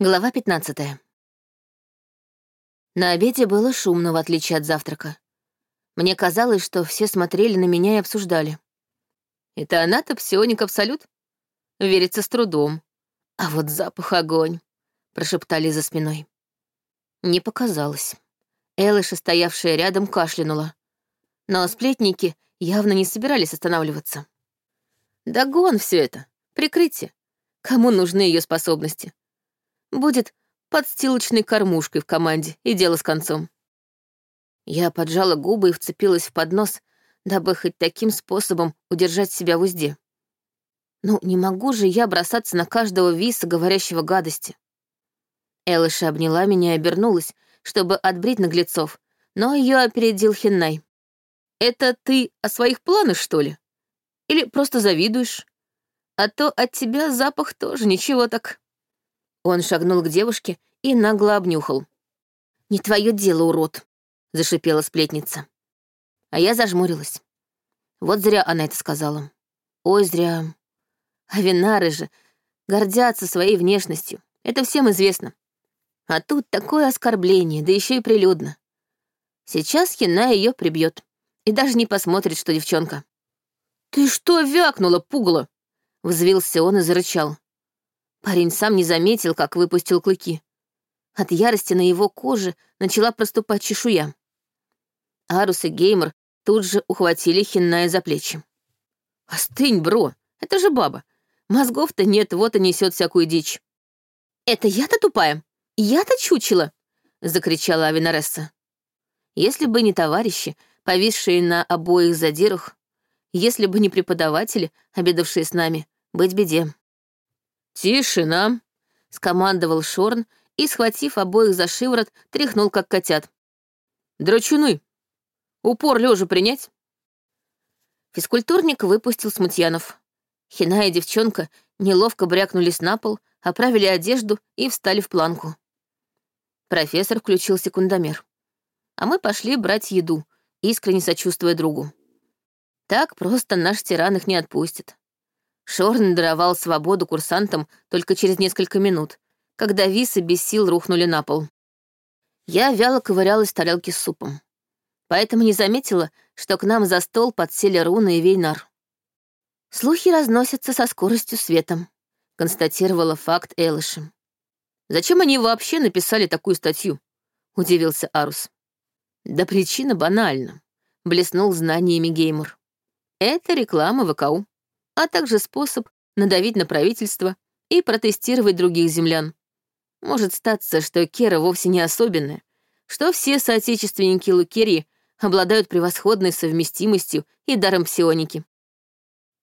Глава 15. На обеде было шумно, в отличие от завтрака. Мне казалось, что все смотрели на меня и обсуждали. Это она-то псионик Абсолют? Верится с трудом. А вот запах огонь, прошептали за спиной. Не показалось. Элыша, стоявшая рядом, кашлянула. Но сплетники явно не собирались останавливаться. Да гон все это, прикрытие. Кому нужны ее способности? Будет подстилочной кормушкой в команде, и дело с концом. Я поджала губы и вцепилась в поднос, дабы хоть таким способом удержать себя в узде. Ну, не могу же я бросаться на каждого виса, говорящего гадости. Элыша обняла меня и обернулась, чтобы отбрить наглецов, но ее опередил Хеннай. «Это ты о своих планах, что ли? Или просто завидуешь? А то от тебя запах тоже ничего так». Он шагнул к девушке и нагло обнюхал. «Не твое дело, урод», — зашипела сплетница. А я зажмурилась. Вот зря она это сказала. Ой, зря. А винары же гордятся своей внешностью. Это всем известно. А тут такое оскорбление, да еще и прилюдно. Сейчас Хина ее прибьет и даже не посмотрит, что девчонка. «Ты что вякнула, пугало?» — взвился он и зарычал. Парень сам не заметил, как выпустил клыки. От ярости на его коже начала проступать чешуя. Арус и Геймер тут же ухватили Хинная за плечи. «Остынь, бро, это же баба. Мозгов-то нет, вот и несет всякую дичь». «Это я-то тупая? Я-то чучела!» — закричала Авинаресса. Если бы не товарищи, повисшие на обоих задирах, если бы не преподаватели, обедавшие с нами, быть беде. «Тишина!» — скомандовал Шорн и, схватив обоих за шиворот, тряхнул, как котят. «Драчуны! Упор лежа принять?» Физкультурник выпустил смутьянов. Хина и девчонка неловко брякнулись на пол, оправили одежду и встали в планку. Профессор включил секундомер. А мы пошли брать еду, искренне сочувствуя другу. Так просто наш тиран их не отпустит. Шорн даровал свободу курсантам только через несколько минут, когда висы без сил рухнули на пол. Я вяло ковырялась в тарелке с супом. Поэтому не заметила, что к нам за стол подсели Руна и Вейнар. «Слухи разносятся со скоростью света», — констатировала факт Элышем. «Зачем они вообще написали такую статью?» — удивился Арус. «Да причина банальна», — блеснул знаниями Геймер. «Это реклама ВКУ а также способ надавить на правительство и протестировать других землян. Может статься, что Кера вовсе не особенная, что все соотечественники Лукерии обладают превосходной совместимостью и даром псионики.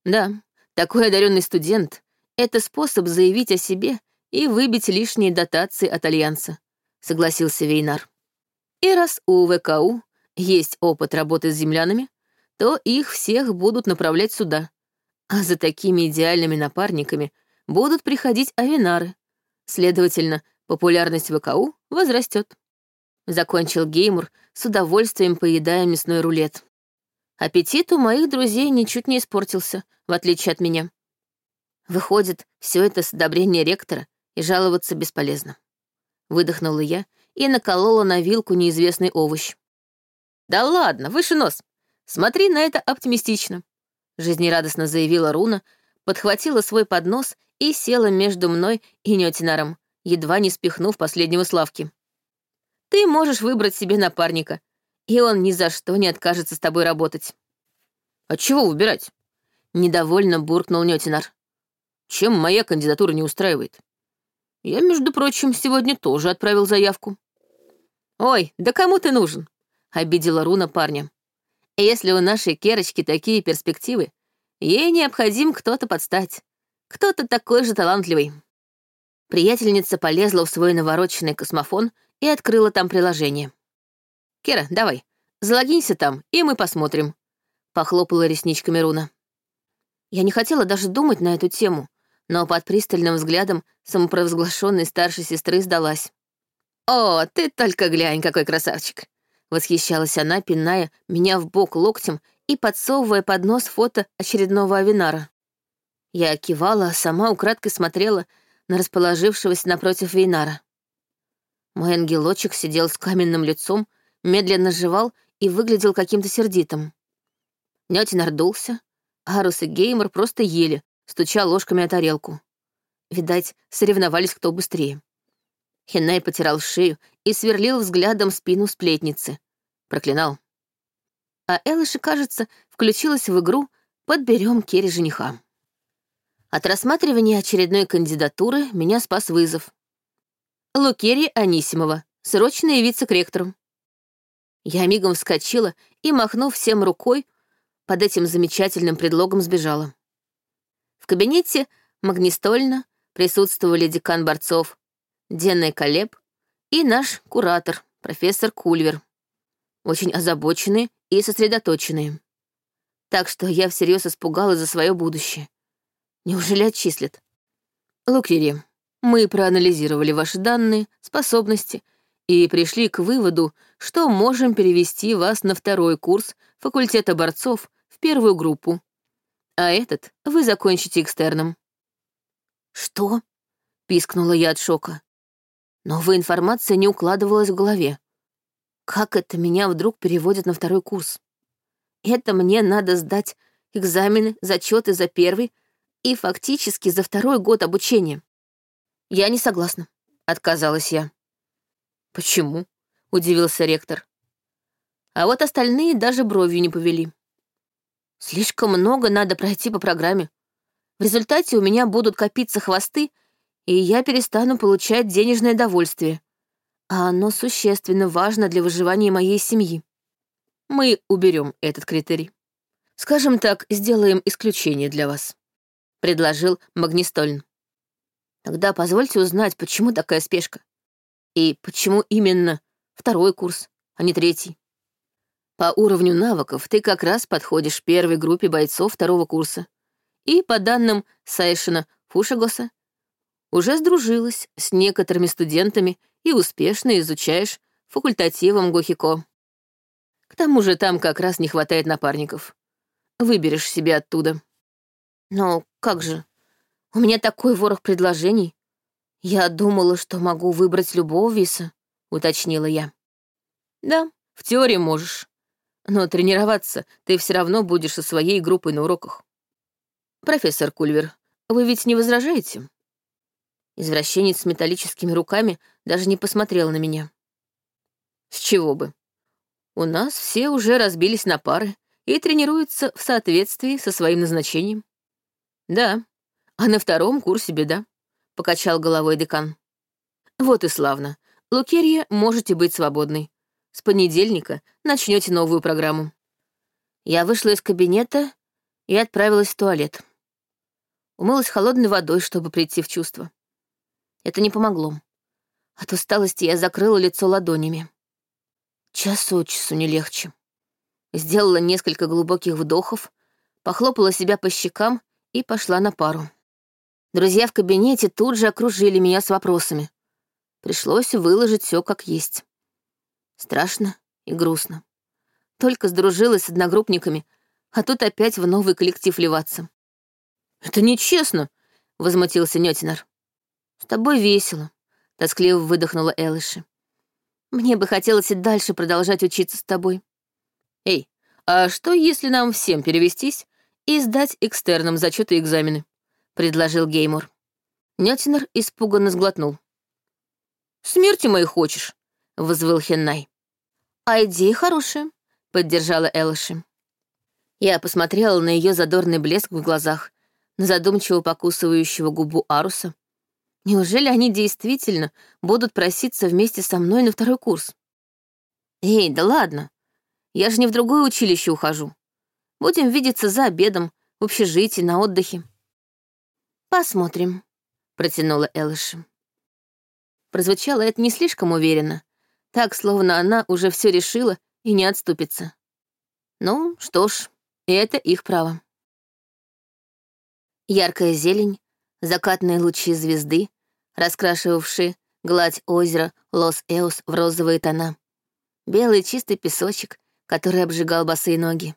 Да, такой одаренный студент — это способ заявить о себе и выбить лишние дотации от Альянса, согласился Вейнар. И раз у ВКУ есть опыт работы с землянами, то их всех будут направлять сюда, а за такими идеальными напарниками будут приходить авинары. Следовательно, популярность ВКУ возрастет. Закончил Геймур, с удовольствием поедая мясной рулет. Аппетит у моих друзей ничуть не испортился, в отличие от меня. Выходит, все это с одобрения ректора, и жаловаться бесполезно. Выдохнула я и наколола на вилку неизвестный овощ. «Да ладно, выше нос. Смотри на это оптимистично жизнерадостно заявила Руна, подхватила свой поднос и села между мной и Нётинаром, едва не спихнув последнего Славки. «Ты можешь выбрать себе напарника, и он ни за что не откажется с тобой работать». «А чего выбирать?» — недовольно буркнул Нётинар. «Чем моя кандидатура не устраивает? Я, между прочим, сегодня тоже отправил заявку». «Ой, да кому ты нужен?» — обидела Руна парня. Если у нашей Керочки такие перспективы, ей необходим кто-то подстать. Кто-то такой же талантливый. Приятельница полезла в свой навороченный космофон и открыла там приложение. «Кера, давай, залогинься там, и мы посмотрим», — похлопала ресничками Руна. Я не хотела даже думать на эту тему, но под пристальным взглядом самопровозглашенной старшей сестры сдалась. «О, ты только глянь, какой красавчик! Восхищалась она, пиная меня в бок локтем и подсовывая под нос фото очередного авинара. Я кивала, а сама украдкой смотрела на расположившегося напротив Вейнара. Мой ангелочек сидел с каменным лицом, медленно жевал и выглядел каким-то сердитым. Нятин ордулся, Арус и Геймер просто ели, стуча ложками о тарелку. Видать, соревновались кто быстрее. Хеннай потирал шею и сверлил взглядом спину сплетницы. Проклинал. А Элыши, кажется, включилась в игру «Подберем Керри жениха». От рассматривания очередной кандидатуры меня спас вызов. Лукерия Анисимова, срочно явиться к ректору. Я мигом вскочила и, махнув всем рукой, под этим замечательным предлогом сбежала. В кабинете магнистольно присутствовали декан Борцов, Денная Колеб и наш куратор, профессор Кульвер. Очень озабоченные и сосредоточенные. Так что я всерьез испугалась за свое будущее. Неужели отчислят? Лукири, мы проанализировали ваши данные, способности и пришли к выводу, что можем перевести вас на второй курс факультета борцов в первую группу. А этот вы закончите экстерном. Что? пискнула я от шока. Новая информация не укладывалась в голове. Как это меня вдруг переводят на второй курс? Это мне надо сдать экзамены, зачеты за первый и фактически за второй год обучения. Я не согласна, отказалась я. Почему? удивился ректор. А вот остальные даже бровью не повели. Слишком много надо пройти по программе. В результате у меня будут копиться хвосты, и я перестану получать денежное довольствие. А оно существенно важно для выживания моей семьи. Мы уберем этот критерий. Скажем так, сделаем исключение для вас, предложил Магнистольн. Тогда позвольте узнать, почему такая спешка. И почему именно второй курс, а не третий. По уровню навыков ты как раз подходишь первой группе бойцов второго курса. И по данным Сайшина Фушагоса, уже сдружилась с некоторыми студентами и успешно изучаешь факультативом Гохико. К тому же там как раз не хватает напарников. Выберешь себе оттуда. Но как же? У меня такой ворох предложений. Я думала, что могу выбрать любого виса, уточнила я. Да, в теории можешь. Но тренироваться ты все равно будешь со своей группой на уроках. Профессор Кульвер, вы ведь не возражаете? Извращенец с металлическими руками даже не посмотрел на меня. С чего бы? У нас все уже разбились на пары и тренируются в соответствии со своим назначением. Да, а на втором курсе беда, — покачал головой декан. Вот и славно. Лукерья, можете быть свободной. С понедельника начнете новую программу. Я вышла из кабинета и отправилась в туалет. Умылась холодной водой, чтобы прийти в чувство. Это не помогло. От усталости я закрыла лицо ладонями. Час от часу не легче. Сделала несколько глубоких вдохов, похлопала себя по щекам и пошла на пару. Друзья в кабинете тут же окружили меня с вопросами. Пришлось выложить все как есть. Страшно и грустно. Только сдружилась с одногруппниками, а тут опять в новый коллектив ливаться. «Это нечестно!» — возмутился Нётинар. «С тобой весело», — тоскливо выдохнула Элыши. «Мне бы хотелось и дальше продолжать учиться с тобой». «Эй, а что, если нам всем перевестись и сдать экстерном зачеты и экзамены?» — предложил Геймор. Нётинер испуганно сглотнул. «Смерти моей хочешь?» — вызвал Хеннай. «А идея хорошая», — поддержала Элыши. Я посмотрела на ее задорный блеск в глазах, на задумчиво покусывающего губу Аруса, Неужели они действительно будут проситься вместе со мной на второй курс? Эй, да ладно. Я же не в другое училище ухожу. Будем видеться за обедом, в общежитии, на отдыхе. Посмотрим, протянула Элыши. Прозвучало это не слишком уверенно, так, словно она уже все решила и не отступится. Ну, что ж, это их право. Яркая зелень, закатные лучи звезды, раскрашивавшие гладь озера Лос-Эус в розовые тона. Белый чистый песочек, который обжигал босые ноги.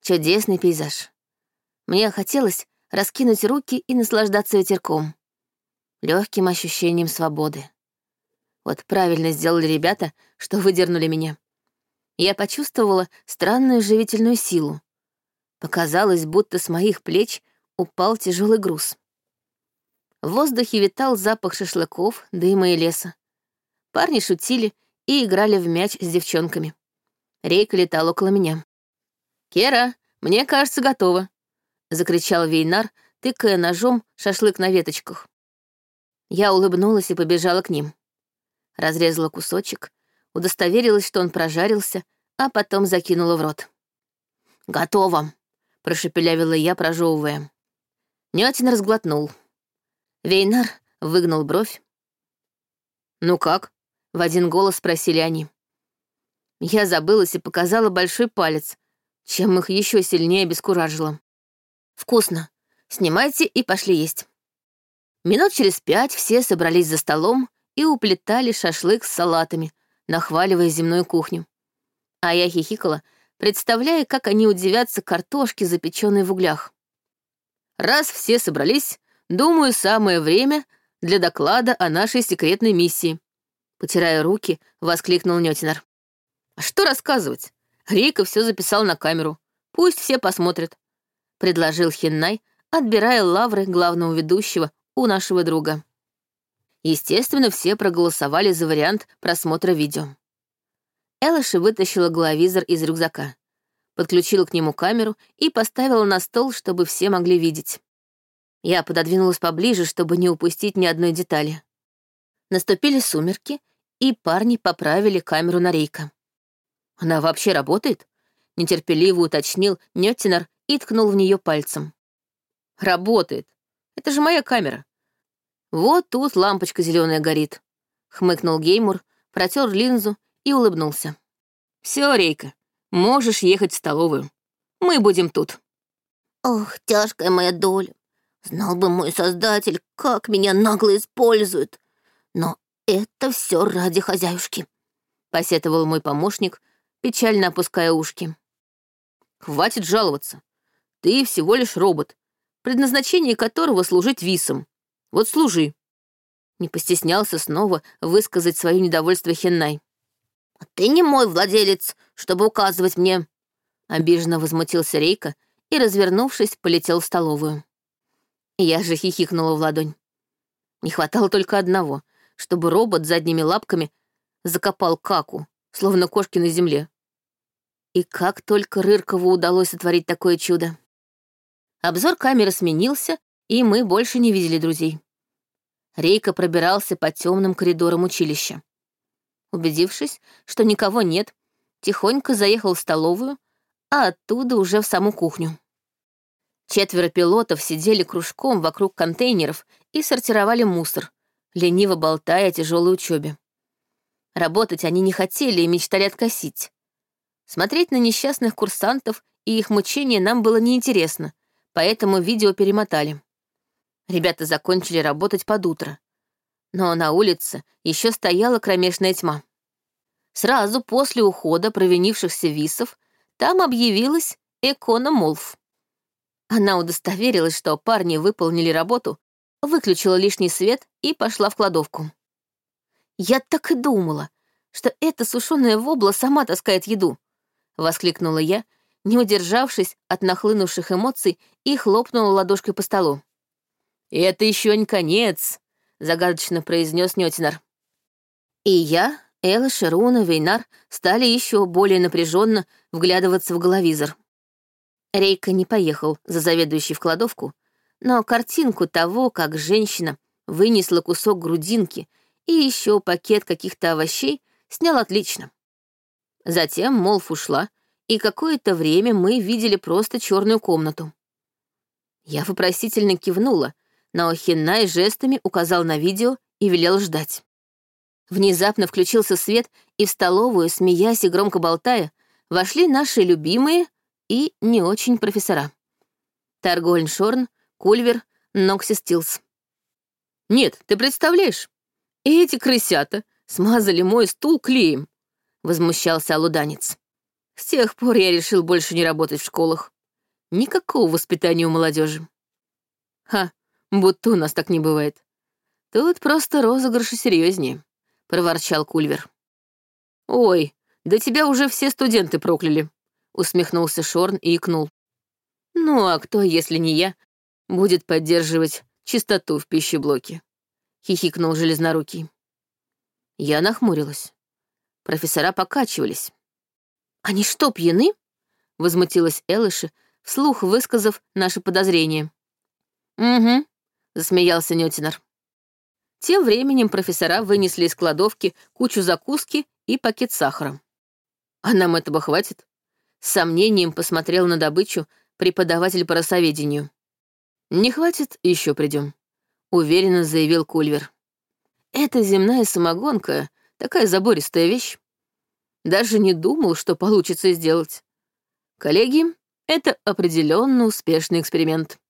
Чудесный пейзаж. Мне хотелось раскинуть руки и наслаждаться ветерком. легким ощущением свободы. Вот правильно сделали ребята, что выдернули меня. Я почувствовала странную живительную силу. Показалось, будто с моих плеч упал тяжелый груз. В воздухе витал запах шашлыков, дыма и леса. Парни шутили и играли в мяч с девчонками. Рейка летал около меня. «Кера, мне кажется, готово», — закричал Вейнар, тыкая ножом шашлык на веточках. Я улыбнулась и побежала к ним. Разрезала кусочек, удостоверилась, что он прожарился, а потом закинула в рот. «Готово», — прошепелявила я, прожевывая. Нётин разглотнул. Вейнар выгнул бровь. «Ну как?» — в один голос спросили они. Я забылась и показала большой палец, чем их еще сильнее обескуражила. «Вкусно. Снимайте и пошли есть». Минут через пять все собрались за столом и уплетали шашлык с салатами, нахваливая земную кухню. А я хихикала, представляя, как они удивятся картошке, запеченной в углях. Раз все собрались, думаю, самое время для доклада о нашей секретной миссии. Потирая руки, воскликнул Нётинар. А что рассказывать? Рейка все записал на камеру. Пусть все посмотрят. Предложил Хиннай, отбирая лавры главного ведущего у нашего друга. Естественно, все проголосовали за вариант просмотра видео. Элыши вытащила головизор из рюкзака, подключила к нему камеру и поставила на стол, чтобы все могли видеть. Я пододвинулась поближе, чтобы не упустить ни одной детали. Наступили сумерки, и парни поправили камеру на рейка. «Она вообще работает?» — нетерпеливо уточнил Нёттинар и ткнул в нее пальцем. «Работает. Это же моя камера. Вот тут лампочка зеленая горит», — хмыкнул Геймур, протер линзу и улыбнулся. «Все, Рейка, можешь ехать в столовую. Мы будем тут». «Ох, тяжкая моя доля. Знал бы мой создатель, как меня нагло используют. Но «Это все ради хозяюшки», — посетовал мой помощник, печально опуская ушки. «Хватит жаловаться. Ты всего лишь робот, предназначение которого служить висом. Вот служи». Не постеснялся снова высказать свое недовольство Хеннай. «А ты не мой владелец, чтобы указывать мне», — обиженно возмутился Рейка и, развернувшись, полетел в столовую. Я же хихикнула в ладонь. Не хватало только одного чтобы робот задними лапками закопал каку, словно кошки на земле. И как только Рыркову удалось сотворить такое чудо. Обзор камеры сменился, и мы больше не видели друзей. Рейка пробирался по темным коридорам училища. Убедившись, что никого нет, тихонько заехал в столовую, а оттуда уже в саму кухню. Четверо пилотов сидели кружком вокруг контейнеров и сортировали мусор, лениво болтая о тяжелой учебе. Работать они не хотели и мечтали откосить. Смотреть на несчастных курсантов и их мучения нам было неинтересно, поэтому видео перемотали. Ребята закончили работать под утро. Но на улице еще стояла кромешная тьма. Сразу после ухода провинившихся висов там объявилась Экона Молф. Она удостоверилась, что парни выполнили работу выключила лишний свет и пошла в кладовку. «Я так и думала, что эта сушеная вобла сама таскает еду», — воскликнула я, не удержавшись от нахлынувших эмоций и хлопнула ладошкой по столу. «Это еще не конец», — загадочно произнес Нётинар. И я, Элла, Шеруна, Вейнар стали еще более напряженно вглядываться в головизор. Рейка не поехал за заведующей в кладовку, но картинку того, как женщина вынесла кусок грудинки и еще пакет каких-то овощей, снял отлично. Затем Молф ушла, и какое-то время мы видели просто черную комнату. Я вопросительно кивнула, но Хиннай жестами указал на видео и велел ждать. Внезапно включился свет, и в столовую, смеясь и громко болтая, вошли наши любимые и не очень профессора. Таргольн Шорн Кульвер, Нокси Стилс. «Нет, ты представляешь? Эти крысята смазали мой стул клеем», — возмущался алуданец. «С тех пор я решил больше не работать в школах. Никакого воспитания у молодежи. «Ха, будто у нас так не бывает», Тут просто розыгрыши серьезнее, проворчал Кульвер. Ой, да тебя уже все студенты прокляли, усмехнулся Шорн и икнул. Ну а кто, если не я, будет поддерживать чистоту в пищеблоке? Хихикнул железнорукий. Я нахмурилась. Профессора покачивались. «Они что, пьяны?» — возмутилась Элыши, вслух высказав наши подозрения. «Угу», — засмеялся Нютинер. Тем временем профессора вынесли из кладовки кучу закуски и пакет сахара. «А нам этого хватит?» С сомнением посмотрел на добычу преподаватель по расоведению. «Не хватит, еще придем», — уверенно заявил Кульвер. «Эта земная самогонка — такая забористая вещь. Даже не думал, что получится сделать. Коллеги, это определенно успешный эксперимент.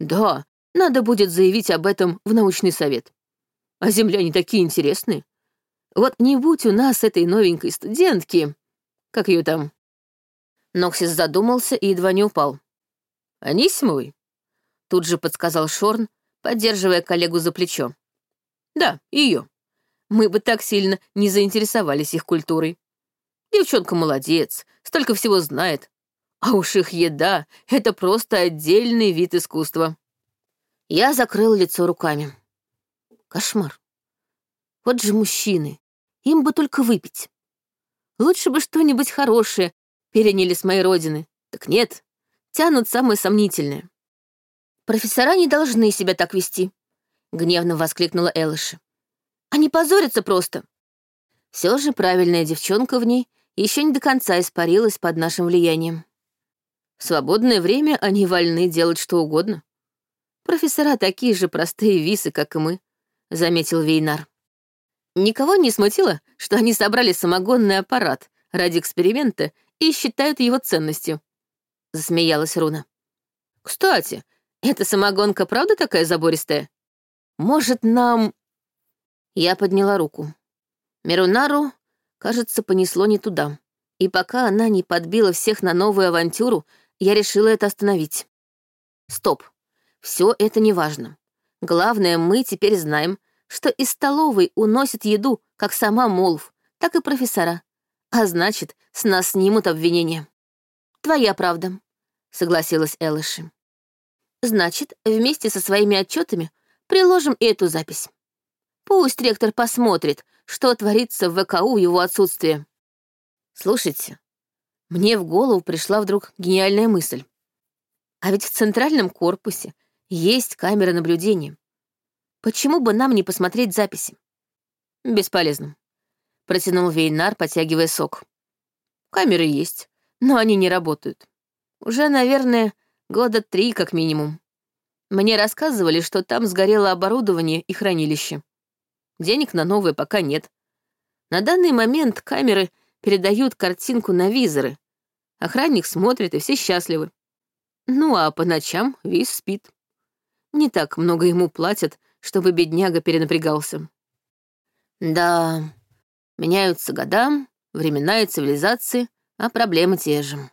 Да, надо будет заявить об этом в научный совет. А земляне такие интересные. Вот не будь у нас этой новенькой студентки... Как ее там? Ноксис задумался и едва не упал. «Анисимовой?» Тут же подсказал Шорн, поддерживая коллегу за плечо. «Да, ее. Мы бы так сильно не заинтересовались их культурой. Девчонка молодец, столько всего знает. А уж их еда — это просто отдельный вид искусства». Я закрыл лицо руками. Кошмар. Вот же мужчины. Им бы только выпить. Лучше бы что-нибудь хорошее переняли с моей родины. Так нет, тянут самое сомнительное. Профессора не должны себя так вести, гневно воскликнула Элыши. Они позорятся просто. Все же правильная девчонка в ней еще не до конца испарилась под нашим влиянием. В свободное время они вольны делать что угодно. Профессора такие же простые висы, как и мы, заметил Вейнар. Никого не смутило, что они собрали самогонный аппарат ради эксперимента и считают его ценностью. Засмеялась Руна. Кстати, эта самогонка правда такая забористая? Может, нам... Я подняла руку. Мирунару, кажется, понесло не туда. И пока она не подбила всех на новую авантюру, я решила это остановить. Стоп. Все это не важно. Главное, мы теперь знаем, что из столовой уносят еду как сама Молв, так и профессора. А значит, с нас снимут обвинения. Твоя правда, согласилась Элыши. Значит, вместе со своими отчетами приложим и эту запись. Пусть ректор посмотрит, что творится в ВКУ его отсутствие. Слушайте, мне в голову пришла вдруг гениальная мысль. А ведь в центральном корпусе есть камера наблюдения. Почему бы нам не посмотреть записи? Бесполезно. Протянул Вейнар, потягивая сок. Камеры есть, но они не работают. Уже, наверное, года три как минимум. Мне рассказывали, что там сгорело оборудование и хранилище. Денег на новое пока нет. На данный момент камеры передают картинку на визоры. Охранник смотрит, и все счастливы. Ну а по ночам Виз спит. Не так много ему платят, чтобы бедняга перенапрягался. Да, меняются года, времена и цивилизации, а проблемы те же.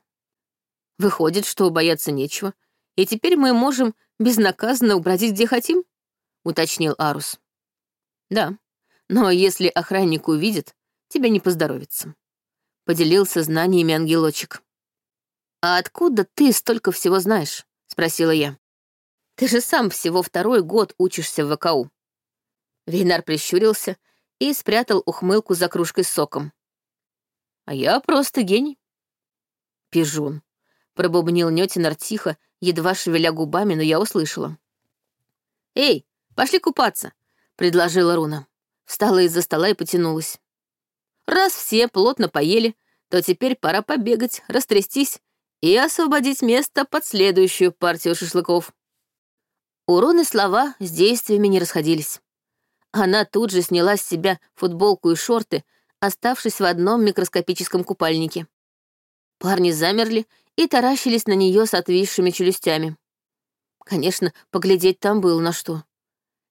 Выходит, что бояться нечего, и теперь мы можем безнаказанно убродить где хотим, уточнил Арус. Да, но если охранник увидит, тебе не поздоровится. Поделился знаниями ангелочек. «А откуда ты столько всего знаешь?» — спросила я. Ты же сам всего второй год учишься в ВКУ». Вейнар прищурился и спрятал ухмылку за кружкой с соком. «А я просто гений». «Пижун», — пробубнил Нётинар тихо, едва шевеля губами, но я услышала. «Эй, пошли купаться», — предложила Руна. Встала из-за стола и потянулась. «Раз все плотно поели, то теперь пора побегать, растрястись и освободить место под следующую партию шашлыков». У Руны слова с действиями не расходились. Она тут же сняла с себя футболку и шорты, оставшись в одном микроскопическом купальнике. Парни замерли и таращились на нее с отвисшими челюстями. Конечно, поглядеть там было на что.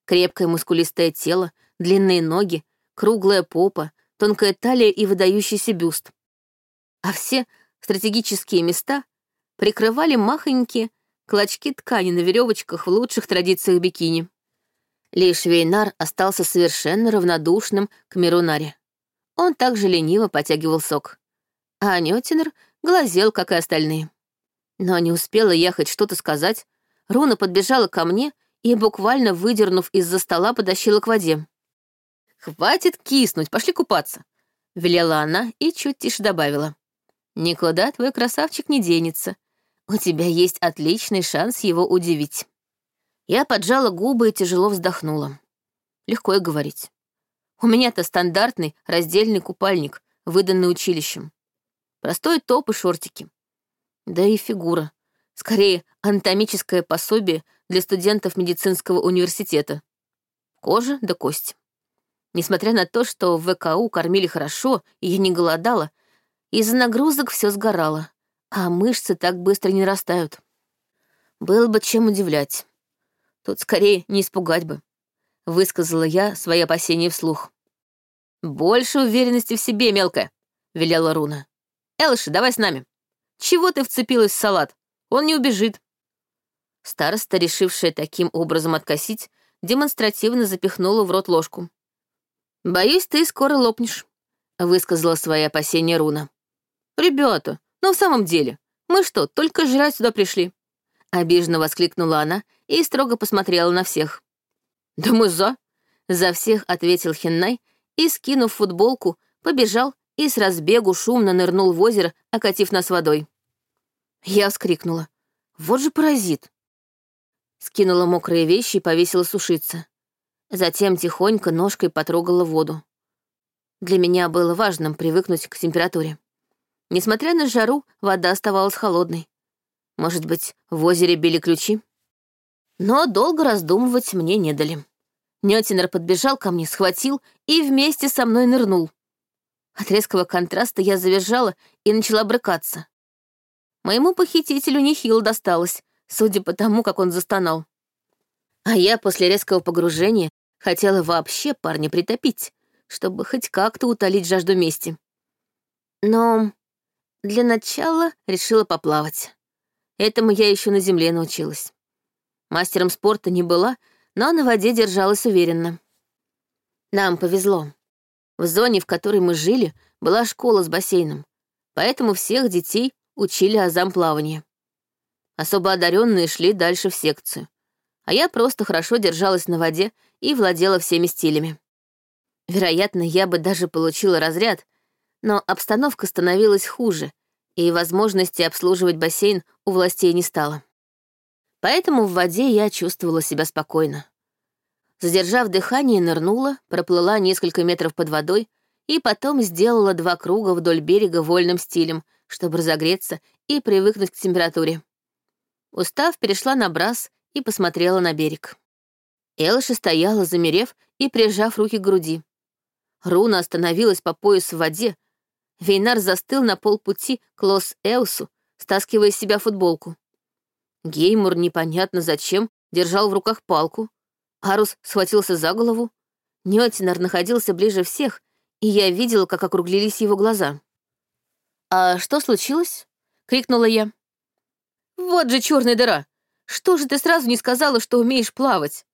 Крепкое мускулистое тело, длинные ноги, круглая попа, тонкая талия и выдающийся бюст. А все стратегические места прикрывали махонькие, клочки ткани на веревочках в лучших традициях бикини. Лишь Вейнар остался совершенно равнодушным к Мирунаре. Он также лениво потягивал сок. А Нётинер глазел, как и остальные. Но не успела я хоть что-то сказать, Руна подбежала ко мне и, буквально выдернув из-за стола, потащила к воде. «Хватит киснуть, пошли купаться», — велела она и чуть тише добавила. «Никуда твой красавчик не денется. У тебя есть отличный шанс его удивить». Я поджала губы и тяжело вздохнула. Легко и говорить. У меня-то стандартный раздельный купальник, выданный училищем. Простой топ и шортики. Да и фигура. Скорее, анатомическое пособие для студентов медицинского университета. Кожа да кость. Несмотря на то, что в ВКУ кормили хорошо, и я не голодала, из-за нагрузок все сгорало, а мышцы так быстро не растают. Было бы чем удивлять. Тут скорее не испугать бы. Высказала я свои опасения вслух. «Больше уверенности в себе, мелкая», — велела Руна. «Элши, давай с нами. Чего ты вцепилась в салат? Он не убежит». Староста, решившая таким образом откосить, демонстративно запихнула в рот ложку. «Боюсь, ты скоро лопнешь», — высказала свои опасения Руна. «Ребята, ну в самом деле, мы что, только жрать сюда пришли?» Обиженно воскликнула она и строго посмотрела на всех. «Да мы за!» — за всех ответил Хеннай и, скинув футболку, побежал и с разбегу шумно нырнул в озеро, окатив нас водой. Я вскрикнула. «Вот же паразит!» Скинула мокрые вещи и повесила сушиться. Затем тихонько ножкой потрогала воду. Для меня было важным привыкнуть к температуре. Несмотря на жару, вода оставалась холодной. Может быть, в озере били ключи? Но долго раздумывать мне не дали. Нётинер подбежал ко мне, схватил и вместе со мной нырнул. От резкого контраста я завизжала и начала брыкаться. Моему похитителю нехило досталось, судя по тому, как он застонал. А я после резкого погружения Хотела вообще парня притопить, чтобы хоть как-то утолить жажду мести. Но для начала решила поплавать. Этому я еще на земле научилась. Мастером спорта не была, но на воде держалась уверенно. Нам повезло. В зоне, в которой мы жили, была школа с бассейном, поэтому всех детей учили азам плавания. Особо одаренные шли дальше в секцию, а я просто хорошо держалась на воде и владела всеми стилями. Вероятно, я бы даже получила разряд, но обстановка становилась хуже, и возможности обслуживать бассейн у властей не стало. Поэтому в воде я чувствовала себя спокойно. Задержав дыхание, нырнула, проплыла несколько метров под водой и потом сделала два круга вдоль берега вольным стилем, чтобы разогреться и привыкнуть к температуре. Устав, перешла на брас и посмотрела на берег. Элша стояла, замерев и прижав руки к груди. Руна остановилась по пояс в воде. Вейнар застыл на полпути к Лос-Эусу, стаскивая из себя футболку. Геймур непонятно зачем держал в руках палку. Арус схватился за голову. Нётинар находился ближе всех, и я видела, как округлились его глаза. «А что случилось?» — крикнула я. «Вот же черная дыра! Что же ты сразу не сказала, что умеешь плавать?»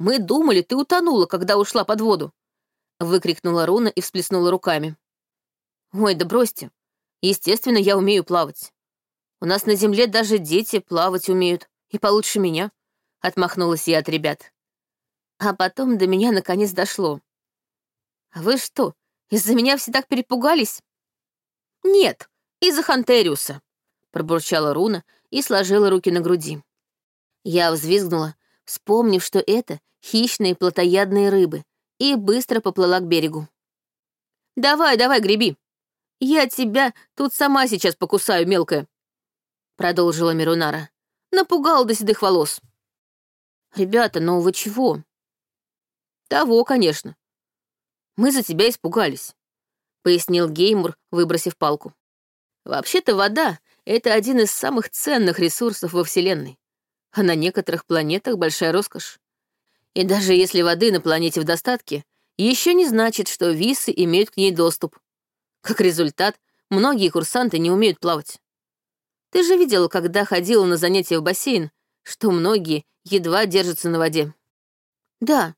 Мы думали, ты утонула, когда ушла под воду!» Выкрикнула Руна и всплеснула руками. «Ой, да бросьте. Естественно, я умею плавать. У нас на земле даже дети плавать умеют, и получше меня», — отмахнулась я от ребят. А потом до меня наконец дошло. «А вы что, из-за меня все так перепугались?» «Нет, из-за Хантериуса», — пробурчала Руна и сложила руки на груди. Я взвизгнула, вспомнив, что это хищные плотоядные рыбы, и быстро поплыла к берегу. «Давай, давай, греби! Я тебя тут сама сейчас покусаю, мелкая!» Продолжила Мирунара. Напугал до седых волос. «Ребята, ну вы чего?» «Того, конечно. Мы за тебя испугались», — пояснил Геймур, выбросив палку. «Вообще-то вода — это один из самых ценных ресурсов во Вселенной а на некоторых планетах большая роскошь. И даже если воды на планете в достатке, еще не значит, что висы имеют к ней доступ. Как результат, многие курсанты не умеют плавать. Ты же видела, когда ходила на занятия в бассейн, что многие едва держатся на воде. Да.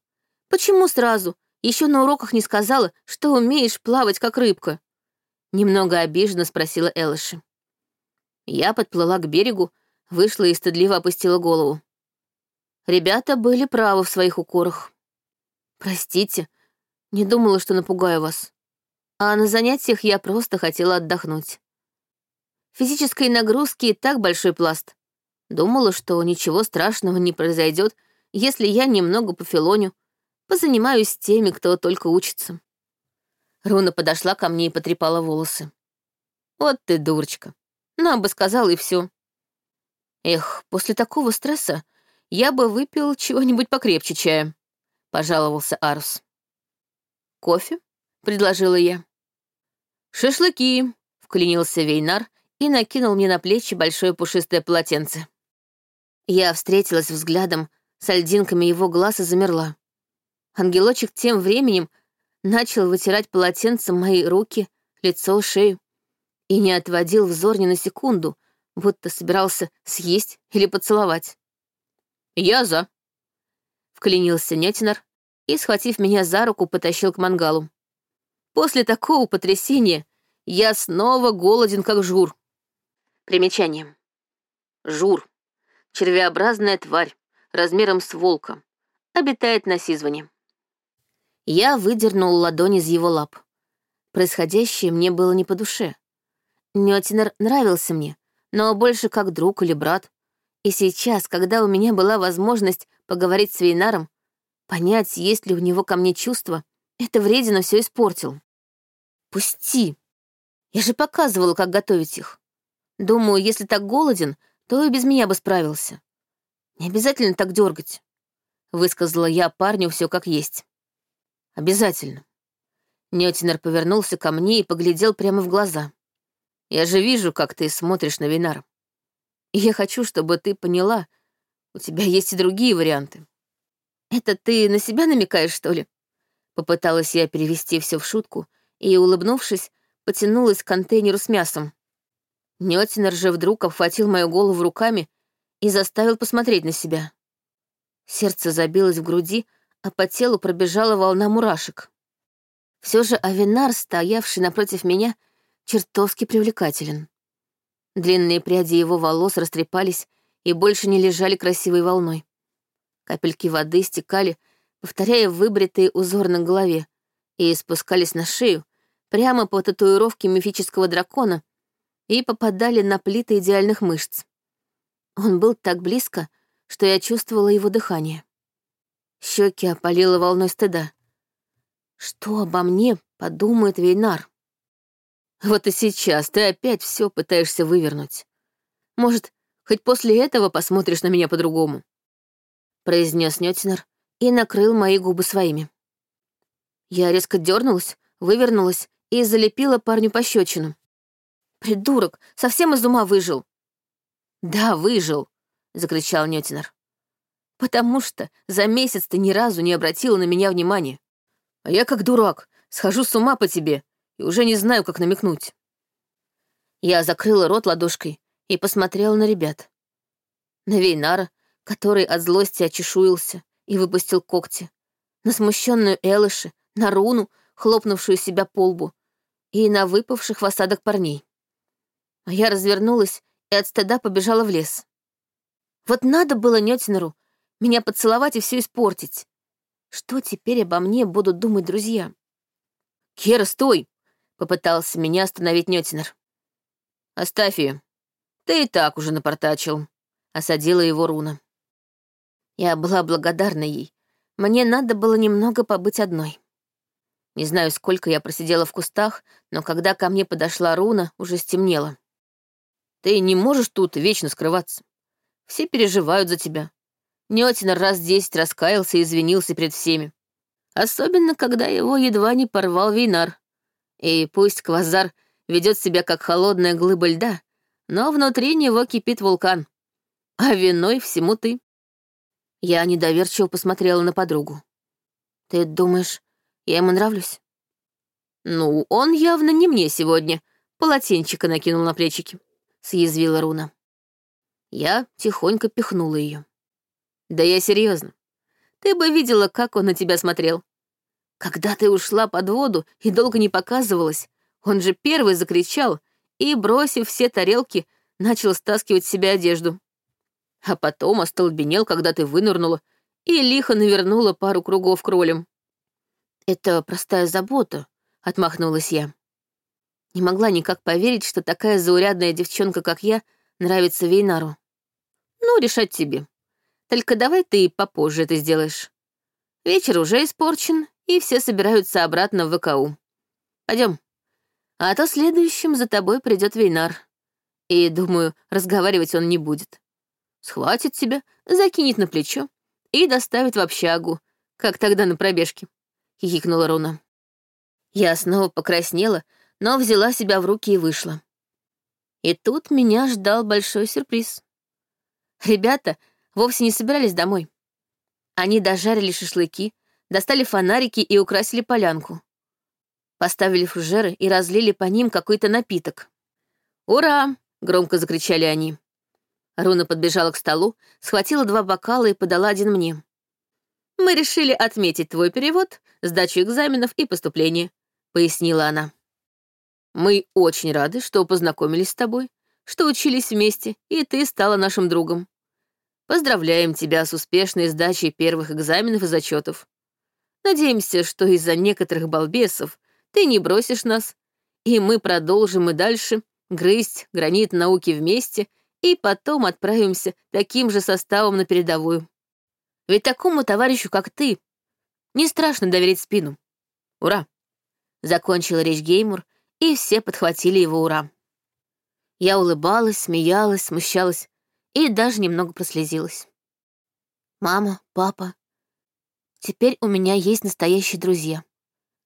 Почему сразу? Еще на уроках не сказала, что умеешь плавать, как рыбка. Немного обиженно спросила Элыши. Я подплыла к берегу, вышла и стыдливо опустила голову. Ребята были правы в своих укорах. Простите, не думала, что напугаю вас. А на занятиях я просто хотела отдохнуть. Физической нагрузки и так большой пласт. Думала, что ничего страшного не произойдет, если я немного пофилоню, позанимаюсь с теми, кто только учится. Руна подошла ко мне и потрепала волосы. Вот ты дурочка. Нам бы сказал и все. Эх, после такого стресса я бы выпил чего-нибудь покрепче чая, пожаловался Арус. Кофе? предложила я. Шашлыки, вклинился Вейнар и накинул мне на плечи большое пушистое полотенце. Я встретилась взглядом с альдинками его глаз и замерла. Ангелочек тем временем начал вытирать полотенцем мои руки, лицо, шею и не отводил взор ни на секунду, будто собирался съесть или поцеловать. «Я за», — вклинился Нетинор и, схватив меня за руку, потащил к мангалу. После такого потрясения я снова голоден, как жур. Примечание. Жур червеобразная тварь, размером с волка, обитает на Сизване. Я выдернул ладонь из его лап. Происходящее мне было не по душе. Нётинер нравился мне, но больше как друг или брат. И сейчас, когда у меня была возможность поговорить с Вейнаром, понять, есть ли у него ко мне чувства, это вредина все испортил. Пусти. Я же показывала, как готовить их. Думаю, если так голоден, то и без меня бы справился. Не обязательно так дергать. Высказала я парню все как есть. Обязательно. Нетинер повернулся ко мне и поглядел прямо в глаза. Я же вижу, как ты смотришь на Винар. И я хочу, чтобы ты поняла, у тебя есть и другие варианты. Это ты на себя намекаешь, что ли? Попыталась я перевести все в шутку и, улыбнувшись, потянулась к контейнеру с мясом. Нётинер же вдруг обхватил мою голову руками и заставил посмотреть на себя. Сердце забилось в груди, а по телу пробежала волна мурашек. Все же Авинар, стоявший напротив меня, чертовски привлекателен. Длинные пряди его волос растрепались и больше не лежали красивой волной. Капельки воды стекали, повторяя выбритые узор на голове, и спускались на шею, прямо по татуировке мифического дракона, и попадали на плиты идеальных мышц. Он был так близко, что я чувствовала его дыхание. Щеки опалило волной стыда. Что обо мне подумает Вейнар? Вот и сейчас ты опять все пытаешься вывернуть. Может, хоть после этого посмотришь на меня по-другому? произнес Нётинер и накрыл мои губы своими. Я резко дернулась, вывернулась и залепила парню пощечину. Придурок, совсем из ума выжил. Да, выжил, закричал Нетинер. Потому что за месяц ты ни разу не обратила на меня внимания. А я как дурак, схожу с ума по тебе и уже не знаю, как намекнуть. Я закрыла рот ладошкой и посмотрела на ребят. На Вейнара, который от злости очешуился и выпустил когти, на смущенную Элыши, на Руну, хлопнувшую себя по лбу, и на выпавших в осадок парней. А я развернулась и от стыда побежала в лес. Вот надо было Нётинеру меня поцеловать и все испортить. Что теперь обо мне будут думать друзья? «Кера, стой!» — попытался меня остановить Нётинер. «Оставь ее. Ты и так уже напортачил», — осадила его руна. Я была благодарна ей. Мне надо было немного побыть одной. Не знаю, сколько я просидела в кустах, но когда ко мне подошла руна, уже стемнело. Ты не можешь тут вечно скрываться. Все переживают за тебя. Нётинор раз десять раскаялся и извинился перед всеми. Особенно, когда его едва не порвал Вейнар. И пусть Квазар ведет себя как холодная глыба льда, но внутри него кипит вулкан. А виной всему ты. Я недоверчиво посмотрела на подругу. Ты думаешь, я ему нравлюсь? Ну, он явно не мне сегодня. Полотенчика накинул на плечики. — съязвила Руна. Я тихонько пихнула ее. «Да я серьезно. ты бы видела, как он на тебя смотрел. Когда ты ушла под воду и долго не показывалась, он же первый закричал и, бросив все тарелки, начал стаскивать с себя одежду. А потом остолбенел, когда ты вынырнула и лихо навернула пару кругов кролем. «Это простая забота», — отмахнулась я. Не могла никак поверить, что такая заурядная девчонка, как я, нравится Вейнару. Ну, решать тебе. Только давай ты попозже это сделаешь. Вечер уже испорчен, и все собираются обратно в ВКУ. Пойдем. А то следующим за тобой придет Вейнар. И, думаю, разговаривать он не будет. Схватит тебя, закинет на плечо и доставит в общагу, как тогда на пробежке», — хихикнула Руна. Я снова покраснела, но взяла себя в руки и вышла. И тут меня ждал большой сюрприз. Ребята вовсе не собирались домой. Они дожарили шашлыки, достали фонарики и украсили полянку. Поставили фужеры и разлили по ним какой-то напиток. «Ура!» — громко закричали они. Руна подбежала к столу, схватила два бокала и подала один мне. «Мы решили отметить твой перевод, сдачу экзаменов и поступление», — пояснила она. «Мы очень рады, что познакомились с тобой, что учились вместе, и ты стала нашим другом. Поздравляем тебя с успешной сдачей первых экзаменов и зачетов. Надеемся, что из-за некоторых балбесов ты не бросишь нас, и мы продолжим и дальше грызть гранит науки вместе — и потом отправимся таким же составом на передовую. Ведь такому товарищу, как ты, не страшно доверить спину. Ура!» Закончила речь Геймур, и все подхватили его ура. Я улыбалась, смеялась, смущалась и даже немного прослезилась. «Мама, папа, теперь у меня есть настоящие друзья,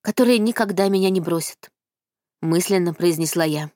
которые никогда меня не бросят», — мысленно произнесла я.